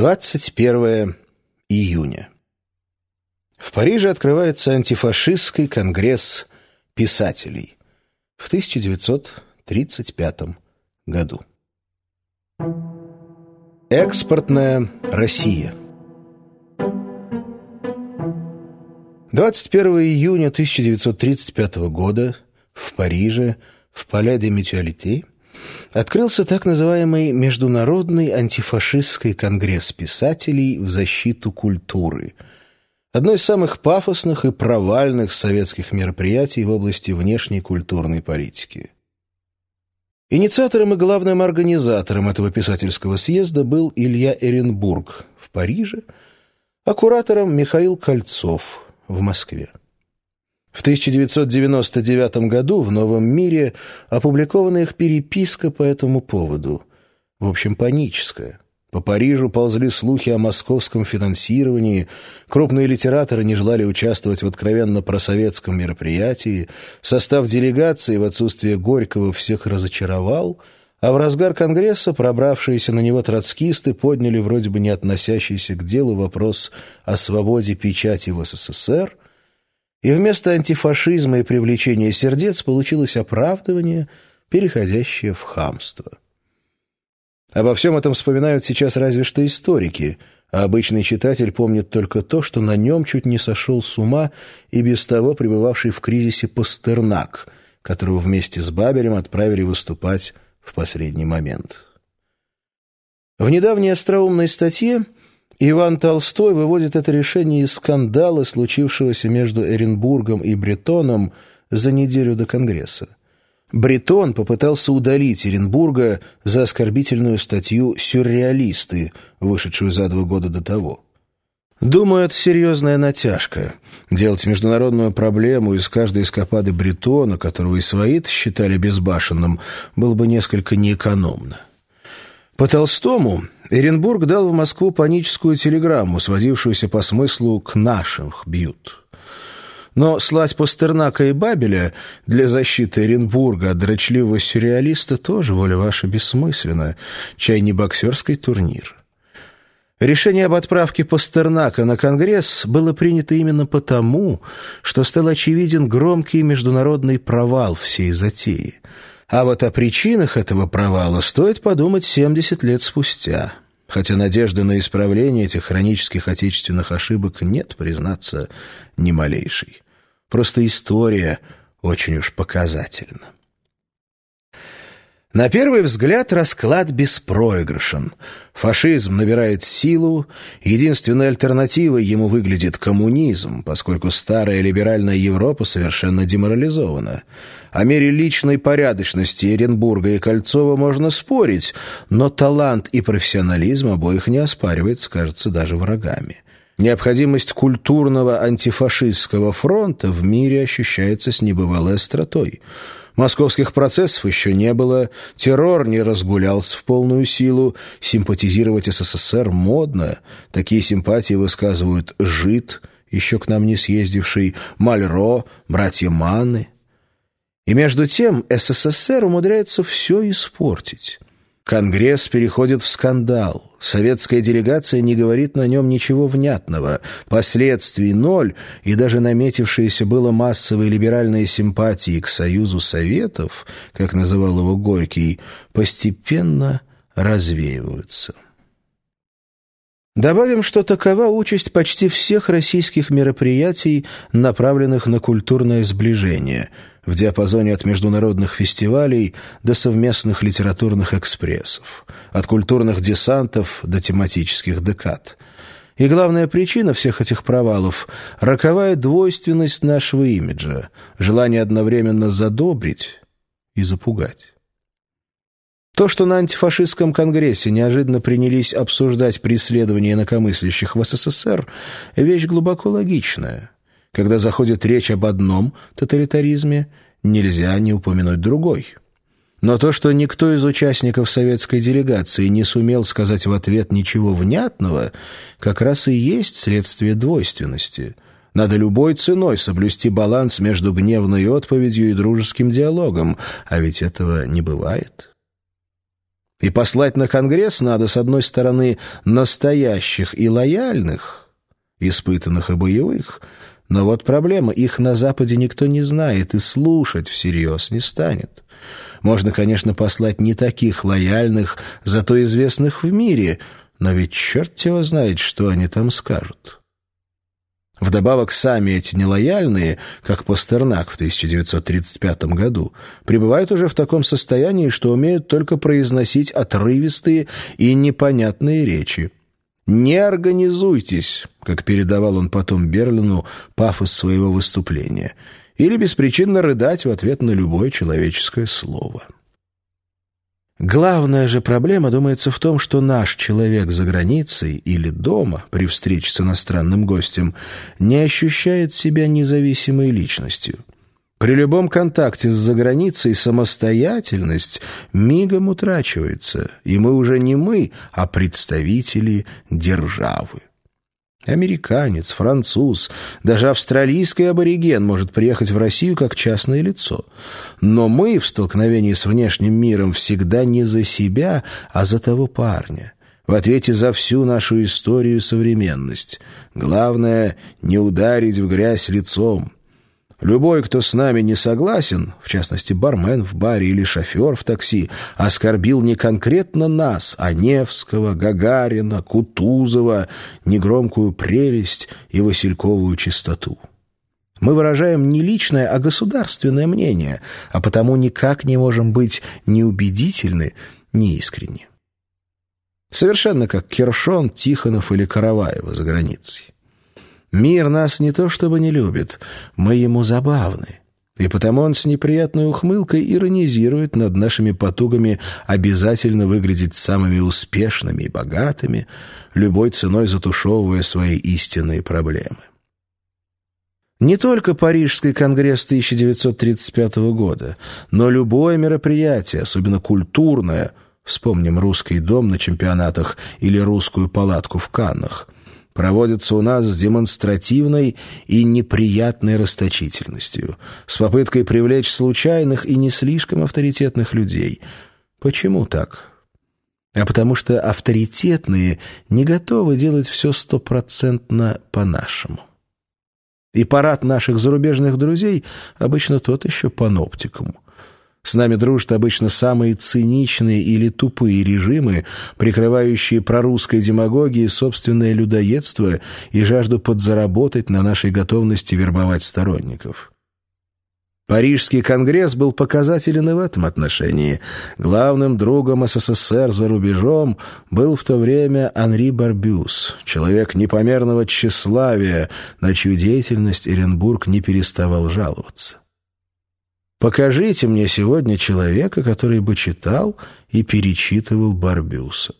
21 июня. В Париже открывается антифашистский конгресс писателей в 1935 году. Экспортная Россия 21 июня 1935 года в Париже, в Пале де Мютуалите, открылся так называемый Международный антифашистский конгресс писателей в защиту культуры, одно из самых пафосных и провальных советских мероприятий в области внешней культурной политики. Инициатором и главным организатором этого писательского съезда был Илья Эренбург в Париже, а куратором Михаил Кольцов в Москве. В 1999 году в «Новом мире» опубликована их переписка по этому поводу. В общем, паническая. По Парижу ползли слухи о московском финансировании, крупные литераторы не желали участвовать в откровенно просоветском мероприятии, состав делегации в отсутствие Горького всех разочаровал, а в разгар Конгресса пробравшиеся на него троцкисты подняли вроде бы не относящийся к делу вопрос о свободе печати в СССР, и вместо антифашизма и привлечения сердец получилось оправдывание, переходящее в хамство. Обо всем этом вспоминают сейчас разве что историки, а обычный читатель помнит только то, что на нем чуть не сошел с ума и без того пребывавший в кризисе Пастернак, которого вместе с Бабелем отправили выступать в последний момент. В недавней остроумной статье Иван Толстой выводит это решение из скандала, случившегося между Эренбургом и Бретоном за неделю до Конгресса. Бретон попытался удалить Эренбурга за оскорбительную статью «Сюрреалисты», вышедшую за два года до того. Думаю, это серьезная натяжка. Делать международную проблему из каждой эскапады Бретона, которого и свои считали безбашенным, было бы несколько неэкономно. По Толстому Эренбург дал в Москву паническую телеграмму, сводившуюся по смыслу «к нашим бьют». Но слать Пастернака и Бабеля для защиты Оренбурга от дрочливого сюрреалиста тоже, воля ваша, бессмысленна. Чай не боксерский турнир. Решение об отправке Пастернака на Конгресс было принято именно потому, что стал очевиден громкий международный провал всей затеи – а вот о причинах этого провала стоит подумать 70 лет спустя. Хотя надежды на исправление этих хронических отечественных ошибок нет, признаться, ни малейшей. Просто история очень уж показательна. На первый взгляд расклад беспроигрышен. Фашизм набирает силу, единственной альтернативой ему выглядит коммунизм, поскольку старая либеральная Европа совершенно деморализована. О мере личной порядочности Эренбурга и Кольцова можно спорить, но талант и профессионализм обоих не оспаривается, кажется, даже врагами. Необходимость культурного антифашистского фронта в мире ощущается с небывалой остротой – Московских процессов еще не было, террор не разгулялся в полную силу, симпатизировать СССР модно, такие симпатии высказывают Жид, еще к нам не съездивший, Мальро, братья Манны. И между тем СССР умудряется все испортить. Конгресс переходит в скандал. Советская делегация не говорит на нем ничего внятного. Последствий ноль, и даже наметившиеся было массовые либеральные симпатии к Союзу Советов, как называл его Горький, постепенно развеиваются. Добавим, что такова участь почти всех российских мероприятий, направленных на культурное сближение – в диапазоне от международных фестивалей до совместных литературных экспрессов, от культурных десантов до тематических декад. И главная причина всех этих провалов – роковая двойственность нашего имиджа, желание одновременно задобрить и запугать. То, что на антифашистском конгрессе неожиданно принялись обсуждать преследование инакомыслящих в СССР – вещь глубоко логичная – когда заходит речь об одном тоталитаризме, нельзя не упомянуть другой. Но то, что никто из участников советской делегации не сумел сказать в ответ ничего внятного, как раз и есть следствие двойственности. Надо любой ценой соблюсти баланс между гневной отповедью и дружеским диалогом, а ведь этого не бывает. И послать на Конгресс надо, с одной стороны, настоящих и лояльных, испытанных и боевых, но вот проблема, их на Западе никто не знает и слушать всерьез не станет. Можно, конечно, послать не таких лояльных, зато известных в мире, но ведь черт его знает, что они там скажут». Вдобавок, сами эти нелояльные, как Пастернак в 1935 году, пребывают уже в таком состоянии, что умеют только произносить отрывистые и непонятные речи. «Не организуйтесь», как передавал он потом Берлину пафос своего выступления, или беспричинно рыдать в ответ на любое человеческое слово. Главная же проблема, думается, в том, что наш человек за границей или дома при встрече с иностранным гостем не ощущает себя независимой личностью. При любом контакте с заграницей самостоятельность мигом утрачивается, и мы уже не мы, а представители державы. Американец, француз, даже австралийский абориген может приехать в Россию как частное лицо. Но мы в столкновении с внешним миром всегда не за себя, а за того парня. В ответе за всю нашу историю и современность. Главное — не ударить в грязь лицом. Любой, кто с нами не согласен, в частности, бармен в баре или шофер в такси, оскорбил не конкретно нас, а Невского, Гагарина, Кутузова, негромкую прелесть и васильковую чистоту. Мы выражаем не личное, а государственное мнение, а потому никак не можем быть ни убедительны, ни искренни. Совершенно как Кершон, Тихонов или Караваева за границей. Мир нас не то чтобы не любит, мы ему забавны. И потому он с неприятной ухмылкой иронизирует над нашими потугами обязательно выглядеть самыми успешными и богатыми, любой ценой затушевывая свои истинные проблемы. Не только Парижский конгресс 1935 года, но любое мероприятие, особенно культурное, вспомним русский дом на чемпионатах или русскую палатку в Каннах – проводятся у нас с демонстративной и неприятной расточительностью, с попыткой привлечь случайных и не слишком авторитетных людей. Почему так? А потому что авторитетные не готовы делать все стопроцентно по-нашему. И парад наших зарубежных друзей обычно тот еще паноптикум — с нами дружат обычно самые циничные или тупые режимы, прикрывающие прорусской демагогией собственное людоедство и жажду подзаработать на нашей готовности вербовать сторонников. Парижский конгресс был показателен и в этом отношении. Главным другом СССР за рубежом был в то время Анри Барбюс, человек непомерного тщеславия, на чью деятельность Эренбург не переставал жаловаться. Покажите мне сегодня человека, который бы читал и перечитывал Барбюса.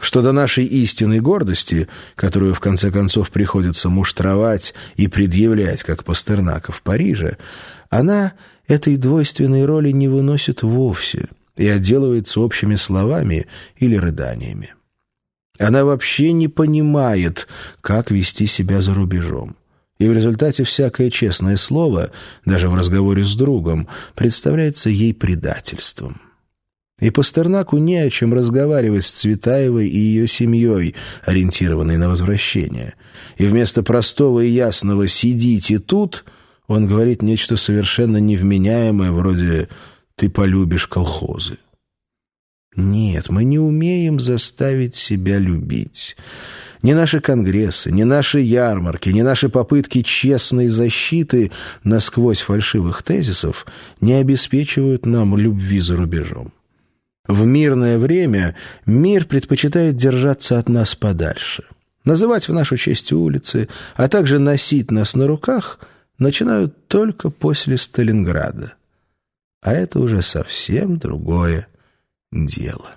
Что до нашей истинной гордости, которую в конце концов приходится муштровать и предъявлять, как Пастернака в Париже, она этой двойственной роли не выносит вовсе и отделывается общими словами или рыданиями. Она вообще не понимает, как вести себя за рубежом и в результате всякое честное слово, даже в разговоре с другом, представляется ей предательством. И Пастернаку не о чем разговаривать с Цветаевой и ее семьей, ориентированной на возвращение. И вместо простого и ясного «сидите тут» он говорит нечто совершенно невменяемое, вроде «ты полюбишь колхозы». Нет, мы не умеем заставить себя любить. Ни наши конгрессы, ни наши ярмарки, ни наши попытки честной защиты насквозь фальшивых тезисов не обеспечивают нам любви за рубежом. В мирное время мир предпочитает держаться от нас подальше. Называть в нашу честь улицы, а также носить нас на руках начинают только после Сталинграда. А это уже совсем другое дело.